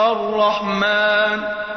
الرحمن.